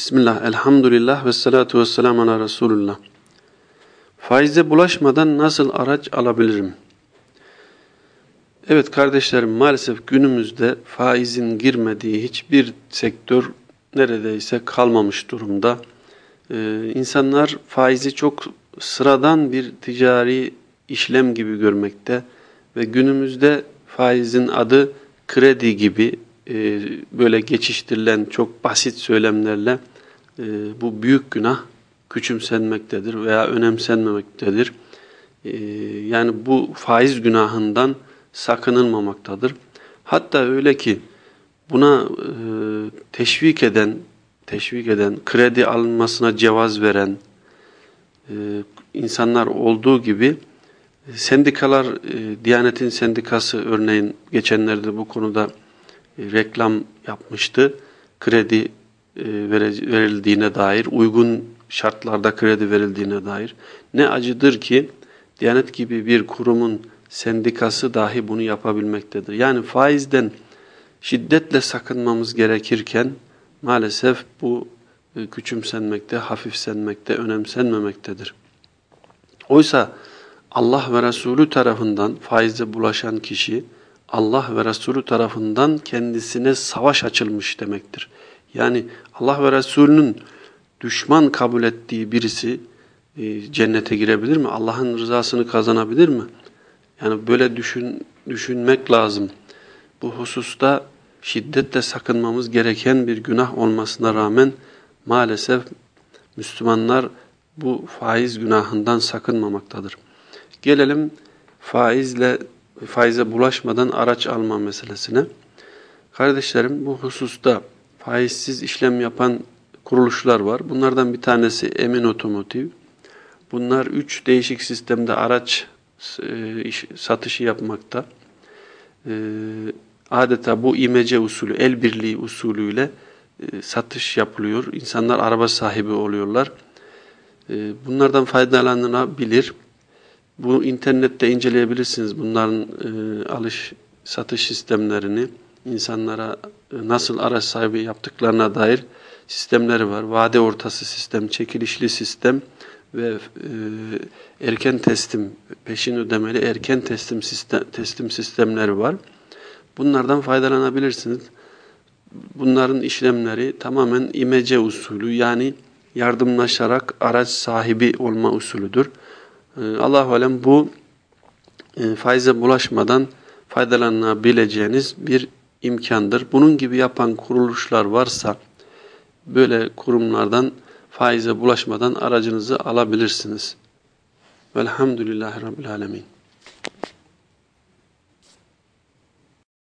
Bismillah, elhamdülillah ve salatu ve selamu ala Resulullah. Faize bulaşmadan nasıl araç alabilirim? Evet kardeşlerim maalesef günümüzde faizin girmediği hiçbir sektör neredeyse kalmamış durumda. Ee, insanlar faizi çok sıradan bir ticari işlem gibi görmekte ve günümüzde faizin adı kredi gibi e, böyle geçiştirilen çok basit söylemlerle e, bu büyük günah küçümsenmektedir veya önemsenmemektedir. E, yani bu faiz günahından sakınılmamaktadır. Hatta öyle ki buna e, teşvik eden, teşvik eden, kredi alınmasına cevaz veren e, insanlar olduğu gibi sendikalar, e, Diyanet'in sendikası örneğin geçenlerde bu konuda e, reklam yapmıştı. Kredi e, verildiğine dair, uygun şartlarda kredi verildiğine dair. Ne acıdır ki Diyanet gibi bir kurumun sendikası dahi bunu yapabilmektedir. Yani faizden şiddetle sakınmamız gerekirken maalesef bu e, küçümsenmekte, hafifsenmekte, önemsenmemektedir. Oysa Allah ve Resulü tarafından faize bulaşan kişi Allah ve Resulü tarafından kendisine savaş açılmış demektir. Yani Allah ve Resulünün düşman kabul ettiği birisi e, cennete girebilir mi? Allah'ın rızasını kazanabilir mi? Yani böyle düşün, düşünmek lazım. Bu hususta şiddetle sakınmamız gereken bir günah olmasına rağmen maalesef Müslümanlar bu faiz günahından sakınmamaktadır. Gelelim faizle faize bulaşmadan araç alma meselesine. Kardeşlerim bu hususta faizsiz işlem yapan kuruluşlar var. Bunlardan bir tanesi Emin Otomotiv. Bunlar üç değişik sistemde araç e, iş, satışı yapmakta. E, adeta bu imece usulü, el birliği usulüyle e, satış yapılıyor. İnsanlar araba sahibi oluyorlar. E, bunlardan faydalanılabilir. Bu internette inceleyebilirsiniz bunların e, alış satış sistemlerini, insanlara e, nasıl araç sahibi yaptıklarına dair sistemleri var. Vade ortası sistem, çekilişli sistem ve e, erken teslim, peşin ödemeli erken teslim sistem, teslim sistemleri var. Bunlardan faydalanabilirsiniz. Bunların işlemleri tamamen imece usulü yani yardımlaşarak araç sahibi olma usulüdür. Ee, Allah-u Alem bu e, faize bulaşmadan faydalanabileceğiniz bir imkandır. Bunun gibi yapan kuruluşlar varsa böyle kurumlardan faize bulaşmadan aracınızı alabilirsiniz. Velhamdülillahi Rabbil Alemin.